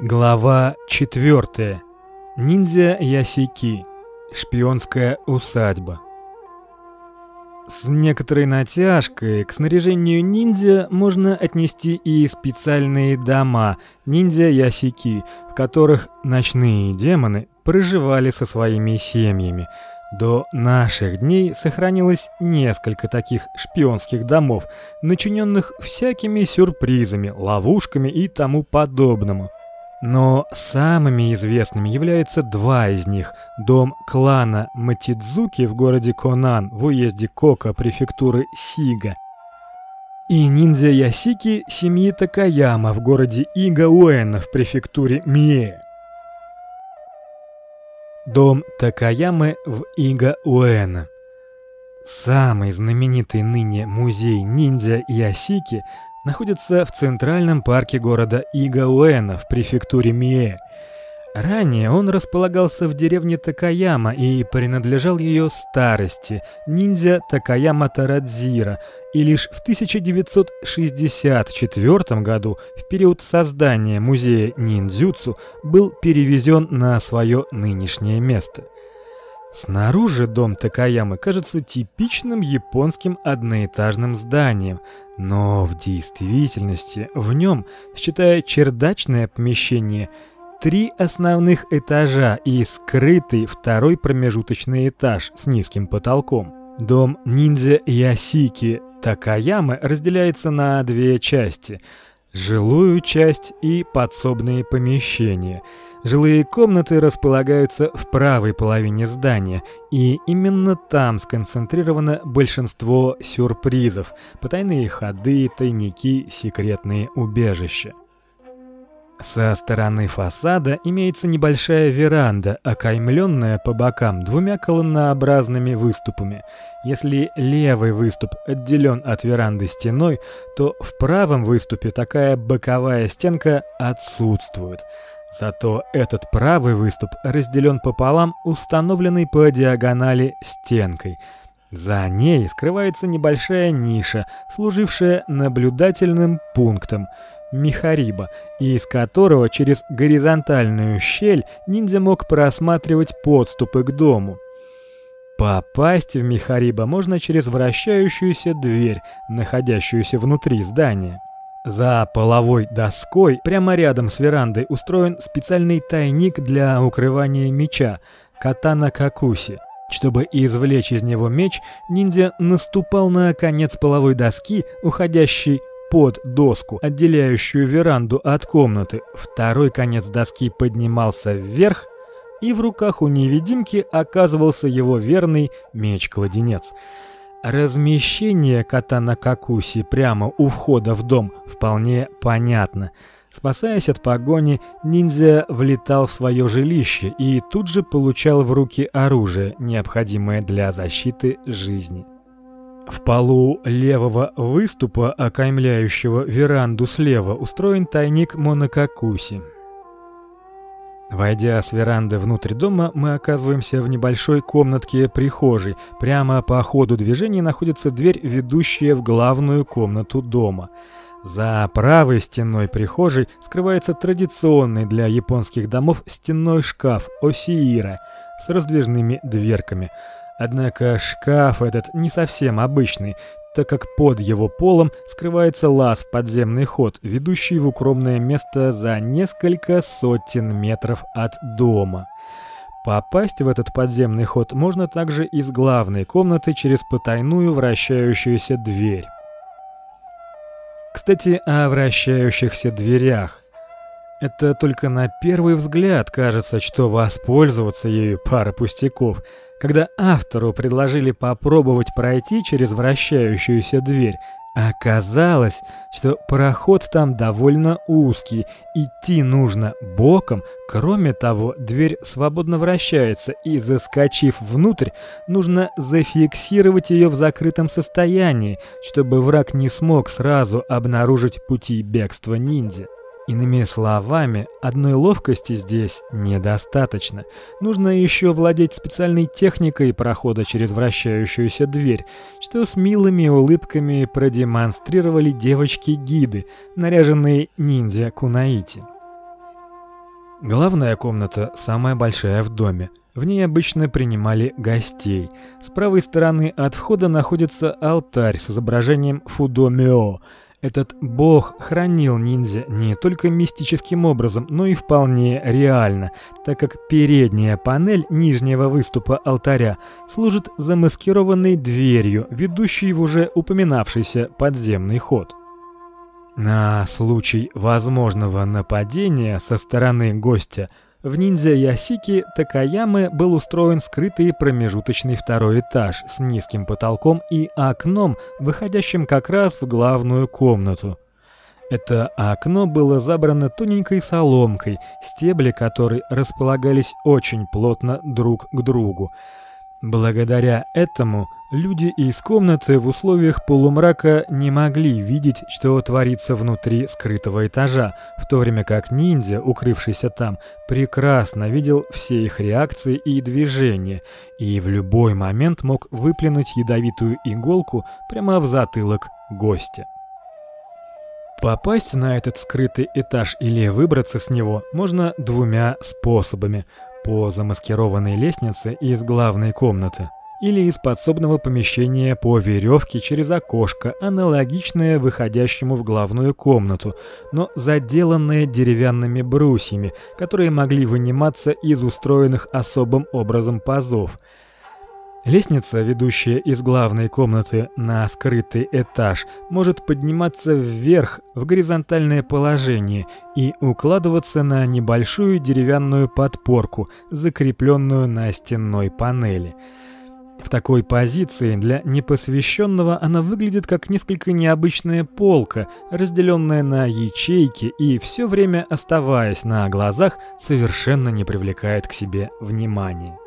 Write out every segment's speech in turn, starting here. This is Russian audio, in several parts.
Глава 4. Ниндзя Ясики. Шпионская усадьба. С некоторой натяжкой к снаряжению ниндзя можно отнести и специальные дома ниндзя Ясики, в которых ночные демоны проживали со своими семьями. До наших дней сохранилось несколько таких шпионских домов, начиненных всякими сюрпризами, ловушками и тому подобному. Но самыми известными являются два из них: дом клана Матидзуки в городе Конан в уезде Кока префектуры Сига и ниндзя Ясики семьи Такаяма в городе Игауэн в префектуре Мие. Дом Такаямы в Игауэн. Самый знаменитый ныне музей ниндзя Ясики находится в центральном парке города Игауэна в префектуре Мие. Ранее он располагался в деревне Такаяма и принадлежал ее старости, ниндзя Такаяма Тарадзира, и лишь в 1964 году, в период создания музея ниндзюцу, был перевезен на свое нынешнее место. Снаружи дом Такаямы кажется типичным японским одноэтажным зданием, но в действительности в нем, считая чердачное помещение, три основных этажа и скрытый второй промежуточный этаж с низким потолком. Дом ниндзя Ясики Такаямы разделяется на две части: жилую часть и подсобные помещения. Жилые комнаты располагаются в правой половине здания, и именно там сконцентрировано большинство сюрпризов: потайные ходы, тайники, секретные убежища. Со стороны фасада имеется небольшая веранда, окаймленная по бокам двумя колоннообразными выступами. Если левый выступ отделен от веранды стеной, то в правом выступе такая боковая стенка отсутствует. Зато этот правый выступ разделен пополам установленной по диагонали стенкой. За ней скрывается небольшая ниша, служившая наблюдательным пунктом михариба, из которого через горизонтальную щель ниндзя мог просматривать подступы к дому. Попасть в михариба можно через вращающуюся дверь, находящуюся внутри здания. За половой доской, прямо рядом с верандой, устроен специальный тайник для укрывания меча катана какуси. Чтобы извлечь из него меч, ниндзя наступал на конец половой доски, уходящей под доску, отделяющую веранду от комнаты. Второй конец доски поднимался вверх, и в руках у невидимки оказывался его верный меч-кладенец. Размещение кота на какуси прямо у входа в дом вполне понятно. Спасаясь от погони, ниндзя влетал в свое жилище и тут же получал в руки оружие, необходимое для защиты жизни. В полу левого выступа, окаймляющего веранду слева, устроен тайник Монокакуси. Войдя с веранды внутрь дома, мы оказываемся в небольшой комнатке прихожей. Прямо по ходу движения находится дверь, ведущая в главную комнату дома. За правой стеной прихожей скрывается традиционный для японских домов стенной шкаф осиира с раздвижными дверками. Однако шкаф этот не совсем обычный, так как под его полом скрывается лаз в подземный ход, ведущий в укромное место за несколько сотен метров от дома. Попасть в этот подземный ход можно также из главной комнаты через потайную вращающуюся дверь. Кстати, о вращающихся дверях. Это только на первый взгляд кажется, что воспользоваться ею пара пустяков – когда автору предложили попробовать пройти через вращающуюся дверь, оказалось, что проход там довольно узкий, идти нужно боком. Кроме того, дверь свободно вращается, и заскочив внутрь, нужно зафиксировать ее в закрытом состоянии, чтобы враг не смог сразу обнаружить пути бегства ниндзя. Иными словами, одной ловкости здесь недостаточно. Нужно еще владеть специальной техникой прохода через вращающуюся дверь, что с милыми улыбками продемонстрировали девочки-гиды, наряженные ниндзя кунаити. Главная комната самая большая в доме. В ней обычно принимали гостей. С правой стороны от входа находится алтарь с изображением Фудомео – этот бог хранил ниндзя не только мистическим образом, но и вполне реально, так как передняя панель нижнего выступа алтаря служит замаскированной дверью, ведущей в уже упоминавшийся подземный ход. На случай возможного нападения со стороны гостя – в ниндзя Ясики Такаямы был устроен скрытый промежуточный второй этаж с низким потолком и окном, выходящим как раз в главную комнату. Это окно было забрано тоненькой соломкой, стебли которой располагались очень плотно друг к другу. Благодаря этому люди из комнаты в условиях полумрака не могли видеть, что творится внутри скрытого этажа, в то время как ниндзя, укрывшийся там, прекрасно видел все их реакции и движения и в любой момент мог выплюнуть ядовитую иголку прямо в затылок гостя. Попасть на этот скрытый этаж или выбраться с него можно двумя способами по замаскированной лестнице из главной комнаты или из подсобного помещения по веревке через окошко, аналогичное выходящему в главную комнату, но заделанное деревянными брусьями, которые могли выниматься из устроенных особым образом пазов. Лестница, ведущая из главной комнаты на скрытый этаж, может подниматься вверх в горизонтальное положение и укладываться на небольшую деревянную подпорку, закрепленную на стенной панели. В такой позиции для непосвященного она выглядит как несколько необычная полка, разделенная на ячейки и все время оставаясь на глазах, совершенно не привлекает к себе внимания.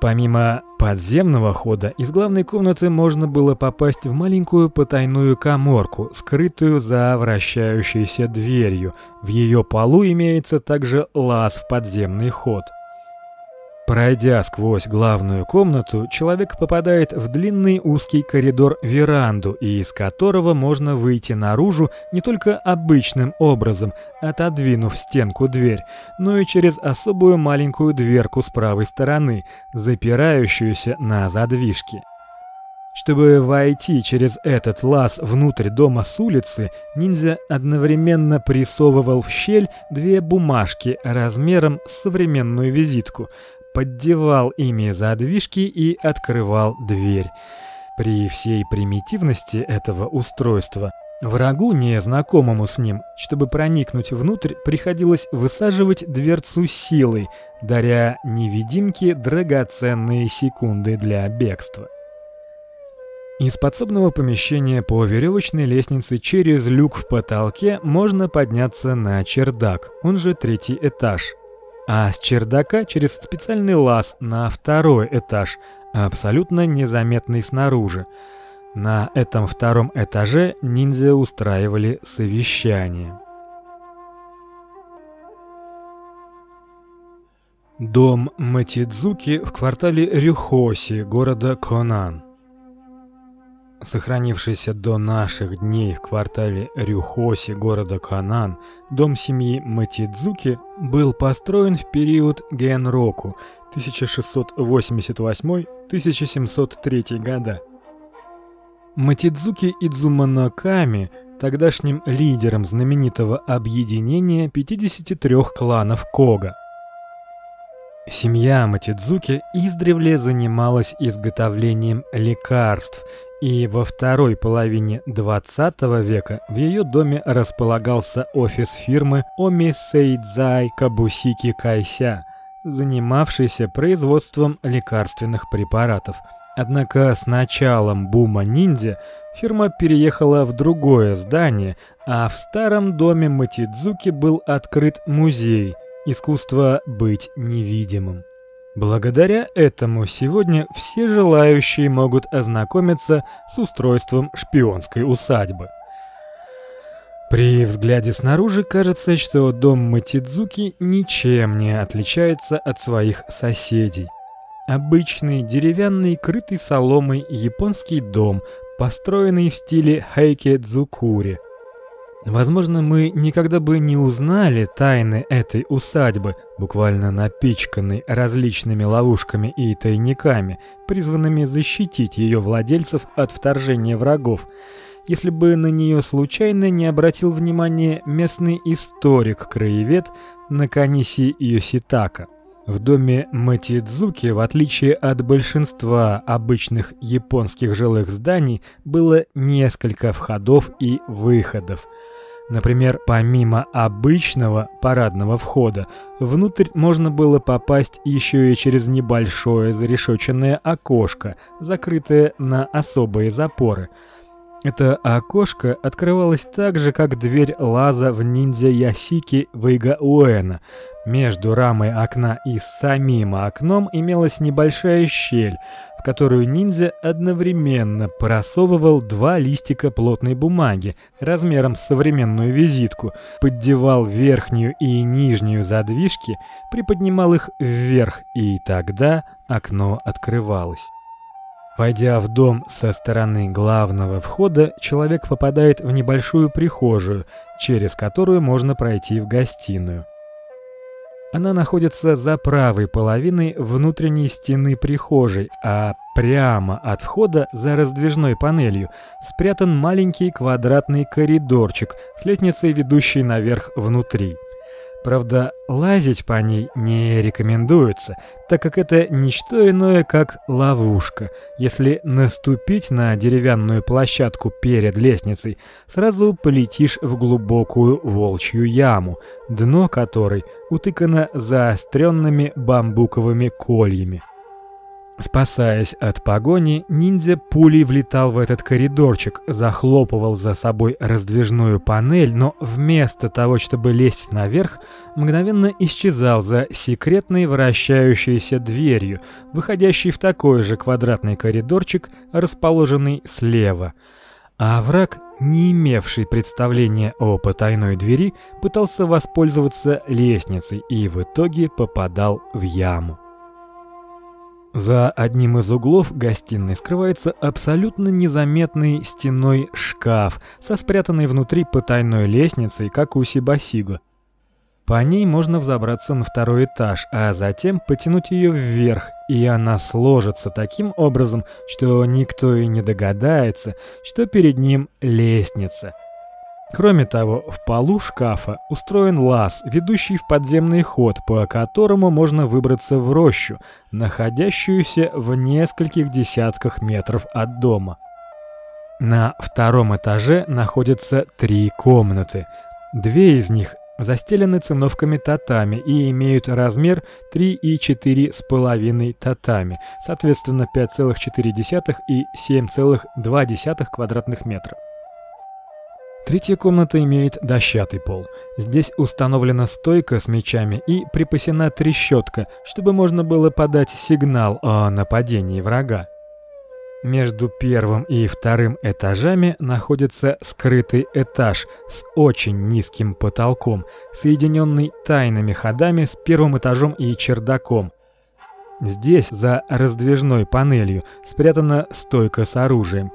Помимо подземного хода, из главной комнаты можно было попасть в маленькую потайную каморку, скрытую за вращающейся дверью. В ее полу имеется также лаз в подземный ход. Пройдя сквозь главную комнату, человек попадает в длинный узкий коридор-веранду, из которого можно выйти наружу не только обычным образом, отодвинув стенку дверь, но и через особую маленькую дверку с правой стороны, запирающуюся на задвижке. Чтобы войти через этот лаз внутрь дома с улицы, ниндзя одновременно прессовывал в щель две бумажки размером с современную визитку, поддевал ими задвижки и открывал дверь. При всей примитивности этого устройства врагу, незнакомому с ним, чтобы проникнуть внутрь, приходилось высаживать дверцу силой, даря невидимке драгоценные секунды для бегства. Из подсобного помещения по веревочной лестнице через люк в потолке можно подняться на чердак, он же третий этаж, а с чердака через специальный лаз на второй этаж, абсолютно незаметный снаружи. На этом втором этаже ниндзя устраивали совещания. Дом Матидзуки в квартале Рюхоси города Конан сохранившийся до наших дней в квартале Рюхоси города Канан, дом семьи Матидзуки был построен в период Генроку 1688-1703 года. Матидзуки Идзуманаками, тогдашним лидером знаменитого объединения 53 кланов Кога. Семья Матидзуки издревле занималась изготовлением лекарств и во второй половине 20 века в ее доме располагался офис фирмы Оми Сейдзай Кабусики Кайся, занимавшейся производством лекарственных препаратов. Однако с началом бума ниндзя фирма переехала в другое здание, а в старом доме Матидзуки был открыт музей Искусство быть невидимым. Благодаря этому сегодня все желающие могут ознакомиться с устройством шпионской усадьбы. При взгляде снаружи кажется, что дом Матидзуки ничем не отличается от своих соседей. Обычный деревянный, крытый соломой японский дом, построенный в стиле хайке-дзукури. Возможно, мы никогда бы не узнали тайны этой усадьбы, буквально напичканной различными ловушками и тайниками, призванными защитить ее владельцев от вторжения врагов если бы на нее случайно не обратил внимания местный историк-краевед Наканиси Йоситака. В доме Матидзуки, в отличие от большинства обычных японских жилых зданий, было несколько входов и выходов. Например, помимо обычного парадного входа, внутрь можно было попасть еще и через небольшое зарешоченное окошко, закрытое на особые запоры – это окошко открывалось так же, как дверь лаза в ниндзя Ясики Вейга Уэна. Между рамой окна и самим окном имелась небольшая щель, в которую ниндзя одновременно просовывал два листика плотной бумаги размером с современную визитку, поддевал верхнюю и нижнюю задвижки, приподнимал их вверх, и тогда окно открывалось. Войдя в дом со стороны главного входа, человек попадает в небольшую прихожую, через которую можно пройти в гостиную. Она находится за правой половиной внутренней стены прихожей, а прямо от входа за раздвижной панелью спрятан маленький квадратный коридорчик с лестницей, ведущей наверх внутри. Правда, лазить по ней не рекомендуется, так как это не что иное, как ловушка. Если наступить на деревянную площадку перед лестницей, сразу полетишь в глубокую волчью яму, дно которой утыкано заостренными бамбуковыми кольями. Спасаясь от погони, ниндзя пулей влетал в этот коридорчик, захлопывал за собой раздвижную панель, но вместо того, чтобы лезть наверх, мгновенно исчезал за секретной вращающейся дверью, выходящей в такой же квадратный коридорчик, расположенный слева. А враг, не имевший представления о потайной двери, пытался воспользоваться лестницей и в итоге попадал в яму. За одним из углов гостиной скрывается абсолютно незаметный стеной шкаф со спрятанной внутри потайной лестницей, как у Сибасиго. По ней можно взобраться на второй этаж, а затем потянуть ее вверх, и она сложится таким образом, что никто и не догадается, что перед ним лестница – Кроме того, в полу шкафа устроен лаз, ведущий в подземный ход, по которому можно выбраться в рощу, находящуюся в нескольких десятках метров от дома. На втором этаже находятся три комнаты. Две из них застелены циновками татами и имеют размер 3 и 4 с половиной татами, соответственно 5,4 и 7,2 квадратных метра. Третья комната имеет дощатый пол. Здесь установлена стойка с мечами и припасена трещотка, чтобы можно было подать сигнал о нападении врага. Между первым и вторым этажами находится скрытый этаж с очень низким потолком, соединенный тайными ходами с первым этажом и чердаком. Здесь за раздвижной панелью спрятана стойка с оружием.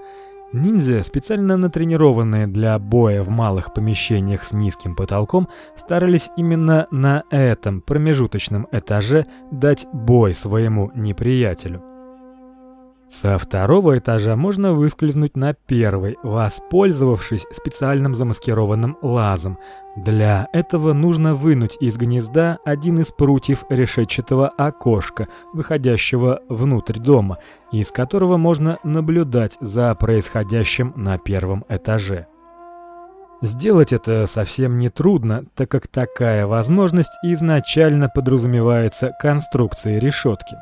Ниндзя, специально натренированные для боя в малых помещениях с низким потолком, старались именно на этом промежуточном этаже дать бой своему неприятелю. Со второго этажа можно выскользнуть на первый, воспользовавшись специальным замаскированным лазом. Для этого нужно вынуть из гнезда один из прутьев решетчатого окошка, выходящего внутрь дома, из которого можно наблюдать за происходящим на первом этаже. Сделать это совсем не трудно, так как такая возможность изначально подразумевается конструкцией решетки.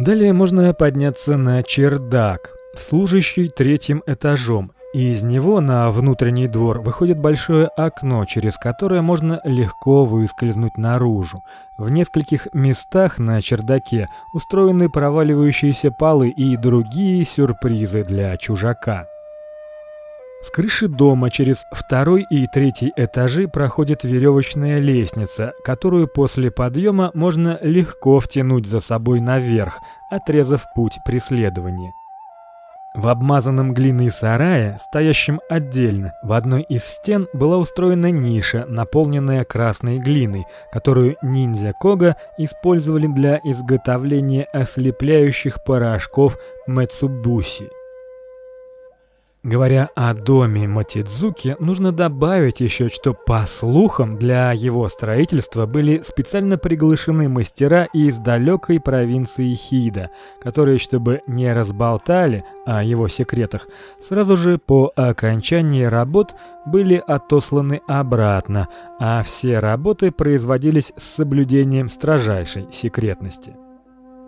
Далее можно подняться на чердак, служащий третьим этажом, и из него на внутренний двор выходит большое окно, через которое можно легко выскользнуть наружу. В нескольких местах на чердаке устроены проваливающиеся полы и другие сюрпризы для чужака. С крыши дома через второй и третий этажи проходит веревочная лестница, которую после подъема можно легко втянуть за собой наверх, отрезав путь преследования. В обмазанном глиной сарае, стоящем отдельно, в одной из стен была устроена ниша, наполненная красной глиной, которую ниндзя Кога использовали для изготовления ослепляющих порошков Мэцубуси. Говоря о доме Матидзуки, нужно добавить еще, что по слухам для его строительства были специально приглашены мастера из далекой провинции Хида, которые, чтобы не разболтали о его секретах, сразу же по окончании работ были отосланы обратно, а все работы производились с соблюдением строжайшей секретности.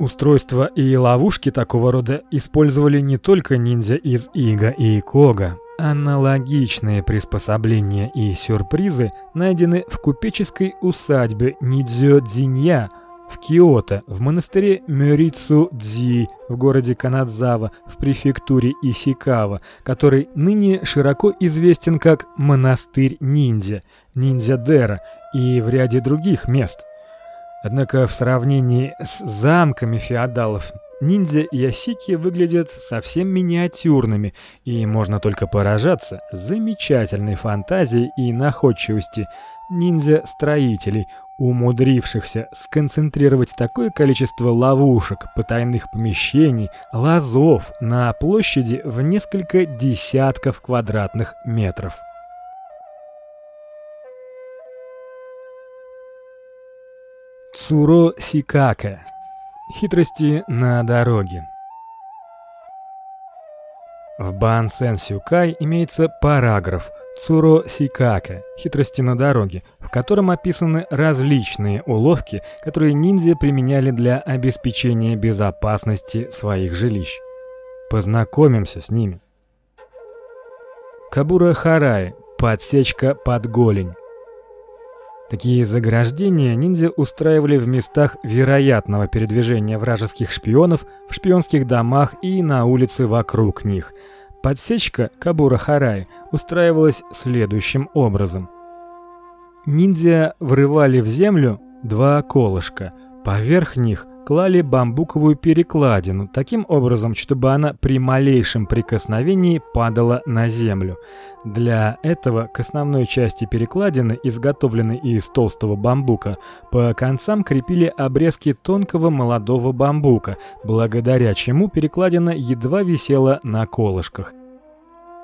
Устройства и ловушки такого рода использовали не только ниндзя из Ига и Кога. Аналогичные приспособления и сюрпризы найдены в купеческой усадьбе Нидзё-Дзинья в Киото, в монастыре Мёрицу-Дзи в городе Канадзава в префектуре Исикава, который ныне широко известен как монастырь ниндзя, ниндзя-дера и в ряде других мест – Однако в сравнении с замками феодалов ниндзя Ясики выглядят совсем миниатюрными, и можно только поражаться замечательной фантазией и находчивости ниндзя-строителей, умудрившихся сконцентрировать такое количество ловушек, потайных помещений, лазов на площади в несколько десятков квадратных метров. Цуро Сикаке. Хитрости на дороге. В Бан Сюкай имеется параграф Цуро Сикаке. Хитрости на дороге, в котором описаны различные уловки, которые ниндзя применяли для обеспечения безопасности своих жилищ. Познакомимся с ними. Кабура Харай. Подсечка под голень. Такие заграждения ниндзя устраивали в местах вероятного передвижения вражеских шпионов, в шпионских домах и на улице вокруг них. Подсечка Кабура-Харай устраивалась следующим образом. Ниндзя врывали в землю два колышка. Поверх них клали бамбуковую перекладину таким образом, чтобы она при малейшем прикосновении падала на землю. Для этого к основной части перекладины, изготовленной из толстого бамбука, по концам крепили обрезки тонкого молодого бамбука, благодаря чему перекладина едва висела на колышках.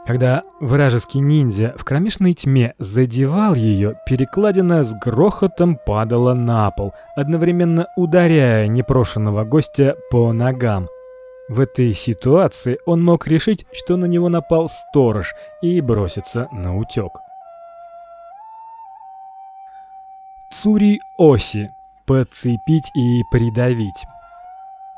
Когда вражеский ниндзя в кромешной тьме задевал ее, перекладина с грохотом падала на пол, одновременно ударяя непрошенного гостя по ногам. В этой ситуации он мог решить, что на него напал сторож и броситься на утёк. Цури оси подцепить и придавить.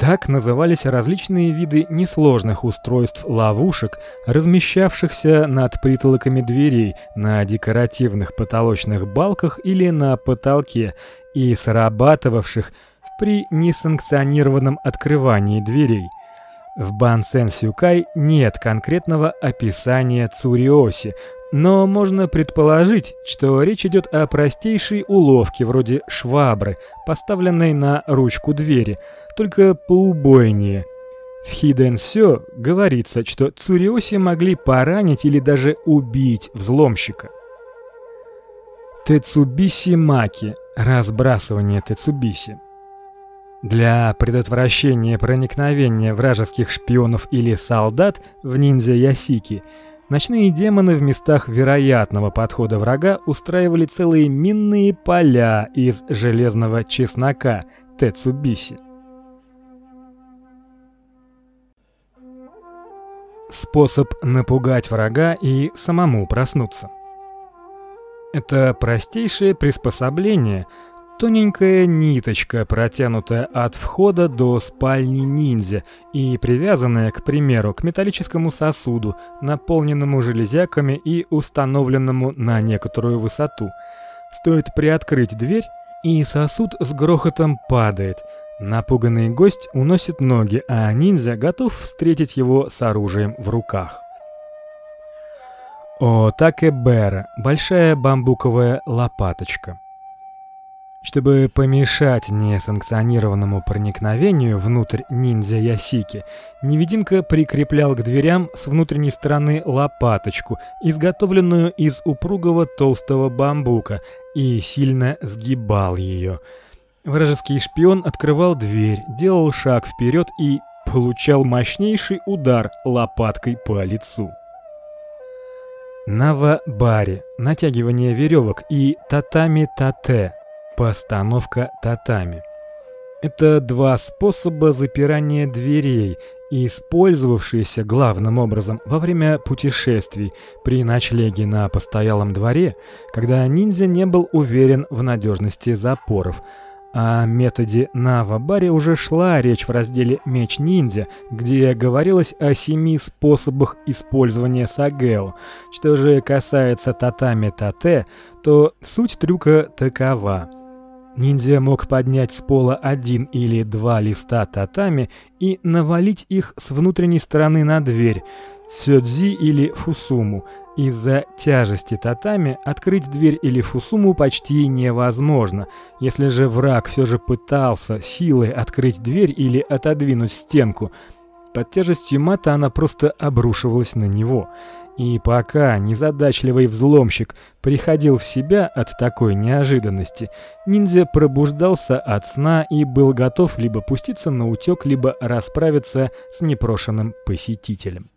Так назывались различные виды несложных устройств ловушек, размещавшихся над притолоками дверей, на декоративных потолочных балках или на потолке и срабатывавших при несанкционированном открывании дверей. В Бансен Сюкай нет конкретного описания цуриоси, но можно предположить, что речь идет о простейшей уловке вроде швабры, поставленной на ручку двери, только поубойнее. В Хиденсё говорится, что цуриоси могли поранить или даже убить взломщика. Тецубиси маки разбрасывание тецубиси. Для предотвращения проникновения вражеских шпионов или солдат в ниндзя Ясики ночные демоны в местах вероятного подхода врага устраивали целые минные поля из железного чеснока тецубиси. Способ напугать врага и самому проснуться. Это простейшее приспособление, тоненькая ниточка, протянутая от входа до спальни ниндзя и привязанная, к примеру, к металлическому сосуду, наполненному железяками и установленному на некоторую высоту. Стоит приоткрыть дверь, и сосуд с грохотом падает. Напуганный гость уносит ноги, а ниндзя готов встретить его с оружием в руках. О Такебера большая бамбуковая лопаточка. Чтобы помешать несанкционированному проникновению внутрь ниндзя Ясики, невидимка прикреплял к дверям с внутренней стороны лопаточку, изготовленную из упругого толстого бамбука, и сильно сгибал ее. Вражеский шпион открывал дверь, делал шаг вперед и получал мощнейший удар лопаткой по лицу. Нава-бари, натягивание веревок и татами-тате, постановка татами. Это два способа запирания дверей, использовавшиеся главным образом во время путешествий при ночлеге на постоялом дворе, когда ниндзя не был уверен в надежности запоров. О методе Нава-бари уже шла речь в разделе Меч ниндзя, где говорилось о семи способах использования сагео. Что же касается татами-тате, то суть трюка такова: Ниндзя мог поднять с пола один или два листа татами и навалить их с внутренней стороны на дверь, сёдзи или фусуму, из-за тяжести татами открыть дверь или фусуму почти невозможно. Если же враг все же пытался силой открыть дверь или отодвинуть стенку, под тяжестью мата она просто обрушивалась на него. И пока незадачливый взломщик приходил в себя от такой неожиданности, ниндзя пробуждался от сна и был готов либо пуститься на утёк, либо расправиться с непрошенным посетителем.